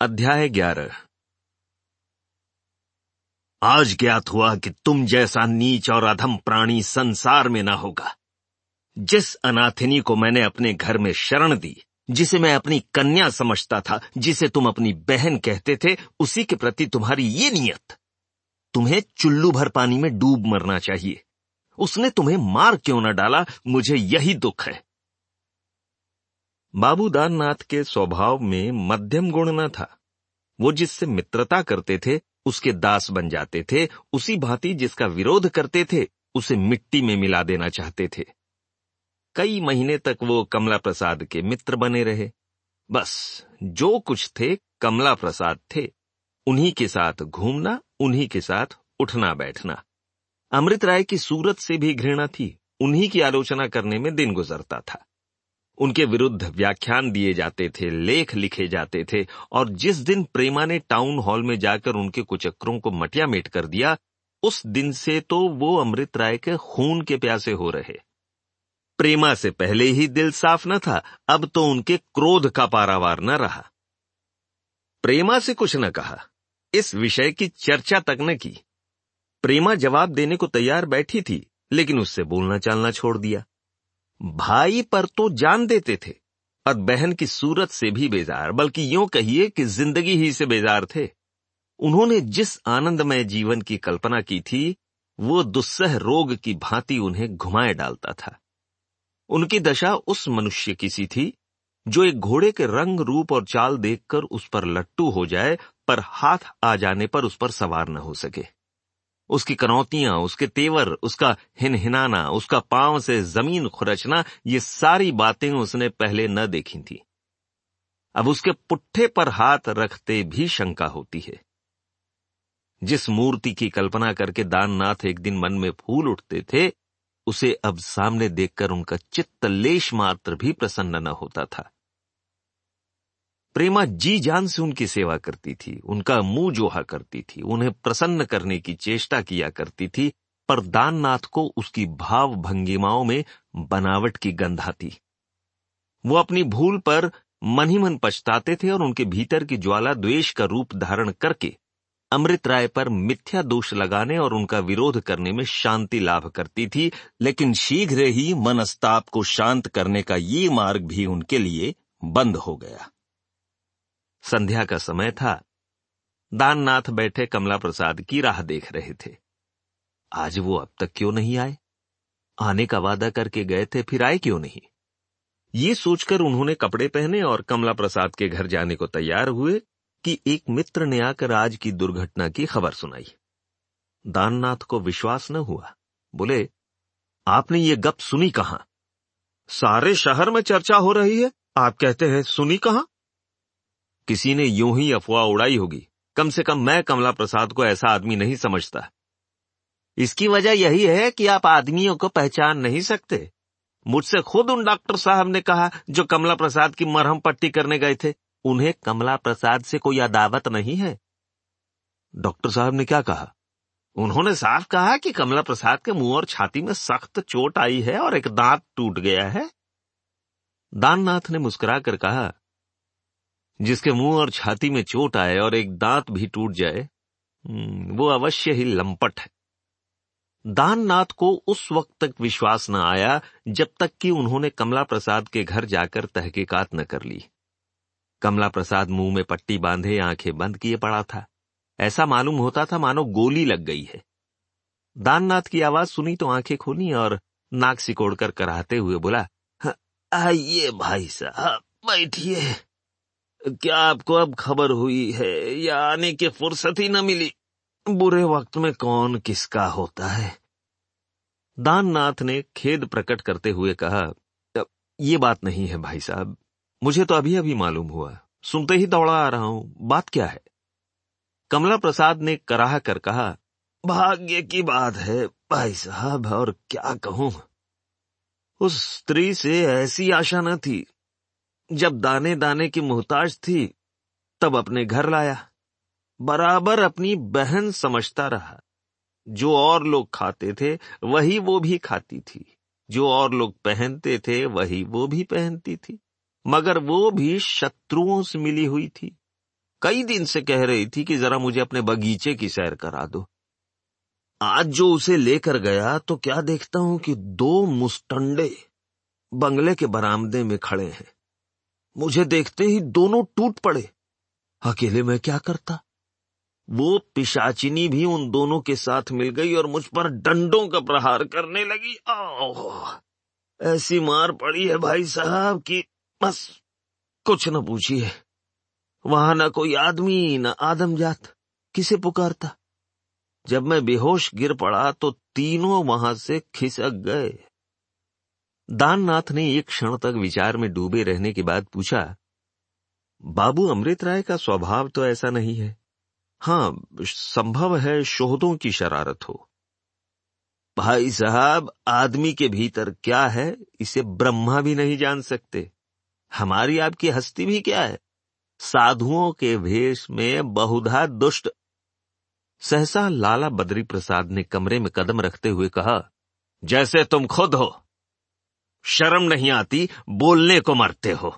अध्याय ग्यारह। आज ज्ञात हुआ कि तुम जैसा नीच और अधम प्राणी संसार में न होगा। जिस अनाथिनी को मैंने अपने घर में शरण दी, जिसे मैं अपनी कन्या समझता था, जिसे तुम अपनी बहन कहते थे, उसी के प्रति तुम्हारी ये नियत। तुम्हें चुल्लू भर पानी में डूब मरना चाहिए। उसने तुम्हें मार क्यों न डाला? मुझे यही दुख है। बाबू दाननाथ के स्वभाव में मध्यम गुण न था। वो जिससे मित्रता करते थे, उसके दास बन जाते थे, उसी भांति जिसका विरोध करते थे, उसे मिट्टी में मिला देना चाहते थे। कई महीने तक वो कमला प्रसाद के मित्र बने रहे। बस, जो कुछ थे कमला प्रसाद थे। उन्हीं के साथ घूमना, उन्हीं के साथ उठना बैठना। अमृत राय की सूरत से भी घृणा थी। उन्हीं की आलोचना करने में दिन गुजरता था। उनके विरुद्ध व्याख्यान दिए जाते थे, लेख लिखे जाते थे, और जिस दिन प्रेमा ने टाउन हॉल में जाकर उनके कुचक्रों को मटिया मेट कर दिया, उस दिन से तो वो अमृत राय के खून के प्यासे हो रहे। प्रेमा से पहले ही दिल साफ़ न था, अब तो उनके क्रोध का पारावार न रहा। प्रेमा से कुछ न कहा, इस विषय की चर्चा तक न की। प्रेमा जवाब देने को तैयार बैठी थी, लेकिन उससे बोलना चालना छोड़ दिया। भाई पर तो जान देते थे और बहन की सूरत से भी बेजार, बल्कि यूँ कहिए कि ज़िंदगी ही से बेजार थे। उन्होंने जिस आनंदमय जीवन की कल्पना की थी, वो दुस्सह रोग की भांति उन्हें घुमाए डालता था। उनकी दशा उस मनुष्य की सी थी, जो एक घोड़े के रंग रूप और चाल देखकर उस पर लट्टू हो जाए, पर हाथ आ जाने पर उस पर सवार न हो सके। उसकी कनौतियाँ, उसके तेवर, उसका हिनहिनाना, उसका पाँव से ज़मीन खुरचना, ये सारी बातें उसने पहले न देखी थी। अब उसके पुट्ठे पर हाथ रखते भी शंका होती है। जिस मूर्ति की कल्पना करके दाननाथ एक दिन मन में फूल उठते थे, उसे अब सामने देखकर उनका चित्त लेश मात्र भी प्रसन्न न होता था। प्रेमा जी जान से उनकी सेवा करती थी, उनका मुँह जोहा करती थी, उन्हें प्रसन्न करने की चेष्टा किया करती थी, पर दाननाथ को उसकी भाव भंगिमाओं में बनावट की गंध आती। वो अपनी भूल पर मन ही मन पछताते थे और उनके भीतर की ज्वाला द्वेष का रूप धारण करके अमृत राय पर मिथ्या दोष लगाने और उनका विरोध करने में शांति लाभ करती थी, लेकिन शीघ्र ही मनस्ताप को शांत करने का ये मार्ग भी उनके लिए बंद हो गया। संध्या का समय था। दाननाथ बैठे कमला प्रसाद की राह देख रहे थे। आज वो अब तक क्यों नहीं आए? आने का वादा करके गए थे, फिर आए क्यों नहीं? ये सोचकर उन्होंने कपड़े पहने और कमला प्रसाद के घर जाने को तैयार हुए कि एक मित्र ने आकर आज की दुर्घटना की खबर सुनाई। दाननाथ को विश्वास न हुआ। बोले, आपने ये गप सुनी कहा? सारे शहर में चर्चा हो रही है। आप कहते हैं, सुनी कहाँ? किसी ने यूँ ही अफवाह उड़ाई होगी। कम से कम मैं कमला प्रसाद को ऐसा आदमी नहीं समझता। इसकी वजह यही है कि आप आदमियों को पहचान नहीं सकते। मुझसे खुद उन डॉक्टर साहब ने कहा, जो कमला प्रसाद की मरहम पट्टी करने गए थे। उन्हें कमला प्रसाद से कोई अदावत नहीं है। डॉक्टर साहब ने क्या कहा? उन्होंने साफ़ कहा कि कमला प्रसाद के मुँह और छाती में सख्त चोट आई है और एक दांत टूट गया है। दाननाथ ने मुस्कुराकर कहा जिसके मुँह और छाती में चोट आए और एक दांत भी टूट जाए हम्म, वो अवश्य ही लंपट है। दाननाथ को उस वक्त तक विश्वास न आया जब तक कि उन्होंने कमला प्रसाद के घर जाकर तहकीकात न कर ली। कमला प्रसाद मुँह में पट्टी बांधे आँखें बंद किए पड़ा था। ऐसा मालूम होता था मानो गोली लग गई है। दाननाथ की आवाज़ सुनी तो आँखें खोली और नाक सिकोड़कर कराहते हुए बोला हाँ, आइए भाई साहब बैठिए। क्या आपको अब खबर हुई है? या आने की फुर्सत ही न मिली। बुरे वक्त में कौन किसका होता है? दाननाथ ने खेद प्रकट करते हुए कहा ये बात नहीं है भाई साहब। मुझे तो अभी अभी मालूम हुआ। सुनते ही दौड़ा आ रहा हूँ। बात क्या है? कमला प्रसाद ने कराह कर कहा, भाग्य की बात है भाई साहब, और क्या कहूँ? उस स्त्री से ऐसी आशा न थी। जब दाने दाने की मोहताज थी, तब अपने घर लाया। बराबर अपनी बहन समझता रहा। जो और लोग खाते थे, वही वो भी खाती थी। जो और लोग पहनते थे, वही वो भी पहनती थी। मगर वो भी शत्रुओं से मिली हुई थी। कई दिन से कह रही थी कि जरा मुझे अपने बगीचे की सैर करा दो। आज जो उसे लेकर गया तो क्या देखता हूँ कि दो मुस्टंडे बंगले के बरामदे में खड़े हैं। मुझे देखते ही दोनों टूट पड़े। अकेले मैं क्या करता? वो पिशाचिनी भी उन दोनों के साथ मिल गई और मुझ पर डंडों का प्रहार करने लगी। ओह, ऐसी मार पड़ी है भाई साहब कि बस, कुछ न पूछिए। वहाँ न कोई आदमी, न आदम जात। किसे पुकारता? जब मैं बेहोश गिर पड़ा तो तीनों वहाँ से खिसक गए। दाननाथ ने एक क्षण तक विचार में डूबे रहने के बाद पूछा, बाबू अमृत राय का स्वभाव तो ऐसा नहीं है। हाँ संभव है शोधों की शरारत हो। भाई साहब, आदमी के भीतर क्या है, इसे ब्रह्मा भी नहीं जान सकते। हमारी आपकी हस्ती भी क्या है? साधुओं के भेष में बहुधा दुष्ट। सहसा लाला बद्री प्रसाद ने कमरे में कदम रखते हुए कहा, जैसे तुम खुद हो। शर्म नहीं आती, बोलने को मरते हो।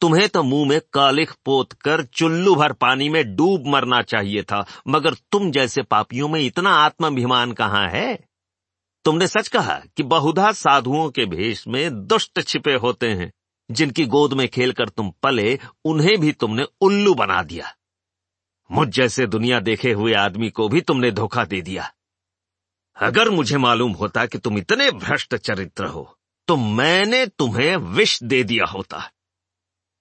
तुम्हें तो मुँह में कालिख पोत कर चुल्लू भर पानी में डूब मरना चाहिए था, मगर तुम जैसे पापियों में इतना आत्माभिमान कहाँ है? तुमने सच कहा कि बहुधा साधुओं के भेष में दुष्ट छिपे होते हैं, जिनकी गोद में खेलकर तुम पले, उन्हें भी तुमने उल्लू बना दिया। मुझ जैसे दुनिया देखे हुए आदमी को भी तुमने धोखा दे दिया। अगर मुझे मालूम होता कि तुम इतने भ्रष्ट चरित्र हो तो मैंने तुम्हें विष दे दिया होता।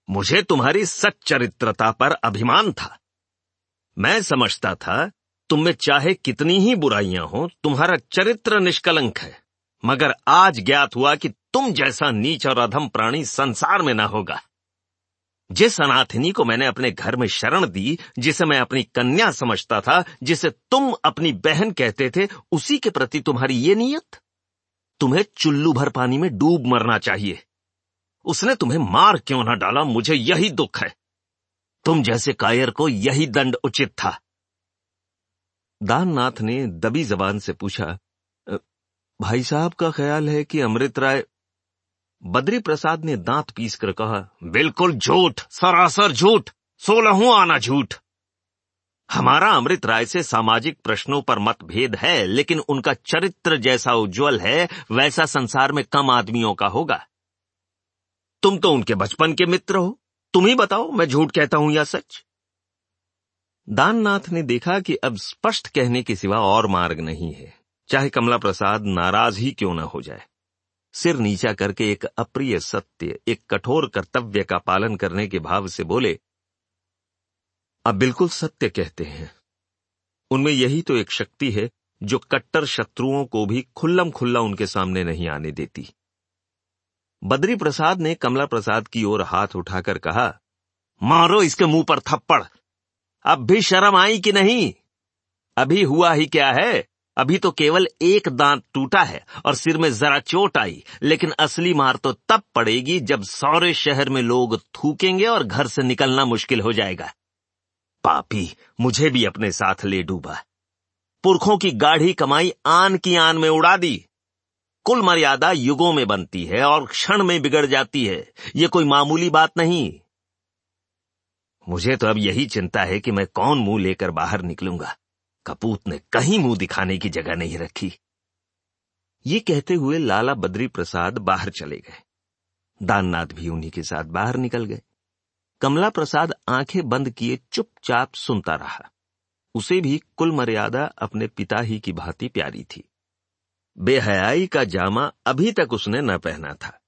मुझे तुम्हारी सच्चरित्रता पर अभिमान था। मैं समझता था, तुम में चाहे कितनी ही बुराइयाँ हो, तुम्हारा चरित्र निष्कलंक है। मगर आज ज्ञात हुआ कि तुम जैसा नीच और अधम प्राणी संसार में न होगा। जिस अनाथिनी को मैंने अपने घर में शरण दी, जिसे मैं अपनी कन्या समझता था, जिसे तुम अपनी बहन कहते थे, उसी के प्रति तुम्हारी ये नीयत? तुम्हें चुल्लू भर पानी में डूब मरना चाहिए। उसने तुम्हें मार क्यों ना डाला? मुझे यही दुख है। तुम जैसे कायर को यही दंड उचित था। दाननाथ ने दबी जबान से पूछा भाई साहब का ख्याल है कि अमृत राय बद्री प्रसाद ने दांत पीस कर कहा, बिल्कुल झूठ, सरासर झूठ, सोलहों आना झूठ। हमारा अमृत राय से सामाजिक प्रश्नों पर मतभेद है, लेकिन उनका चरित्र जैसा उज्जवल है, वैसा संसार में कम आदमियों का होगा। तुम तो उनके बचपन के मित्र हो। तुम ही बताओ, मैं झूठ कहता हूँ या सच? दाननाथ ने देखा कि अब स्पष्ट कहने के सिवा और मार्ग नहीं है। चाहे कमला प्रसाद नाराज़ ही क्यों न हो जाए। सिर नीचा करके एक अप्रिय सत्य, एक कठोर कर्तव्य का पालन करने के भाव से बोले अब बिल्कुल सत्य कहते हैं। उनमें यही तो एक शक्ति है जो कट्टर शत्रुओं को भी खुल्लम खुल्ला उनके सामने नहीं आने देती। बद्री प्रसाद ने कमला प्रसाद की ओर हाथ उठाकर कहा, मारो इसके मुँह पर थप्पड़। अब भी शर्म आई कि नहीं? अभी हुआ ही क्या है? अभी तो केवल एक दांत टूटा है और सिर में जरा चोट आई, लेकिन असली मार तो तब पड़ेगी जब सौरे शहर में लोग थूकेंगे और घर से निकलना मुश्किल हो जाएगा। पापी, मुझे भी अपने साथ ले डूबा। पुरखों की गाढ़ी कमाई आन की आन में उड़ा दी। कुल मर्यादा युगों में बनती है और क्षण में बिगड़ जाती है। ये कोई मामूली बात नहीं। मुझे तो अब यही चिंता है कि मैं कौन मुँह लेकर बाहर निकलूँगा। कपूत ने कहीं मुँह दिखाने की जगह नहीं रखी। ये कहते हुए लाला बद्री प्रसाद बाहर चले गए। दाननाथ भी उन्हीं के साथ बाहर निकल गए। कमला प्रसाद आँखें बंद किए चुपचाप सुनता रहा। उसे भी कुल मर्यादा अपने पिता ही की भांति प्यारी थी। बेहयाई का जामा अभी तक उसने न पहना था।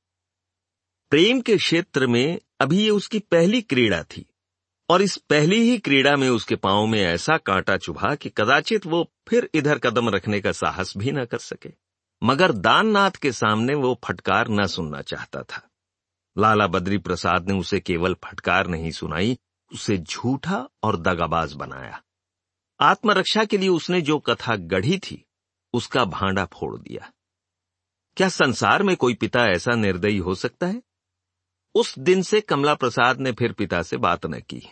प्रेम के क्षेत्र में अभी ये उसकी पहली क्रीड़ा थी, और इस पहली ही क्रीड़ा में उसके पाँव में ऐसा कांटा चुभा कि कदाचित वो फिर इधर कदम रखने का साहस भी न कर सके, मगर दाननाथ के सामने वो फटकार न सुनना चाहता था। लाला बद्री प्रसाद ने उसे केवल फटकार नहीं सुनाई, उसे झूठा और दगाबाज बनाया। आत्मरक्षा के लिए उसने जो कथा गढ़ी थी, उसका भांडा फोड़ दिया। क्या संसार में कोई पिता ऐसा निर्दयी हो सकता है? उस दिन से कमला प्रसाद ने फिर पिता से बात न की।